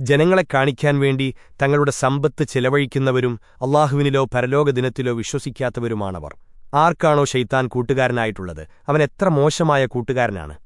ജനങ്ങളെ കാണിക്കാൻ വേണ്ടി തങ്ങളുടെ സമ്പത്ത് ചെലവഴിക്കുന്നവരും അള്ളാഹുവിനിലോ പരലോകദിനത്തിലോ വിശ്വസിക്കാത്തവരുമാണവർ. ആർക്കാണോ ഷെയ്ത്താൻ കൂട്ടുകാരനായിട്ടുള്ളത്? അവൻ എത്ര മോശമായ കൂട്ടുകാരനാണ്?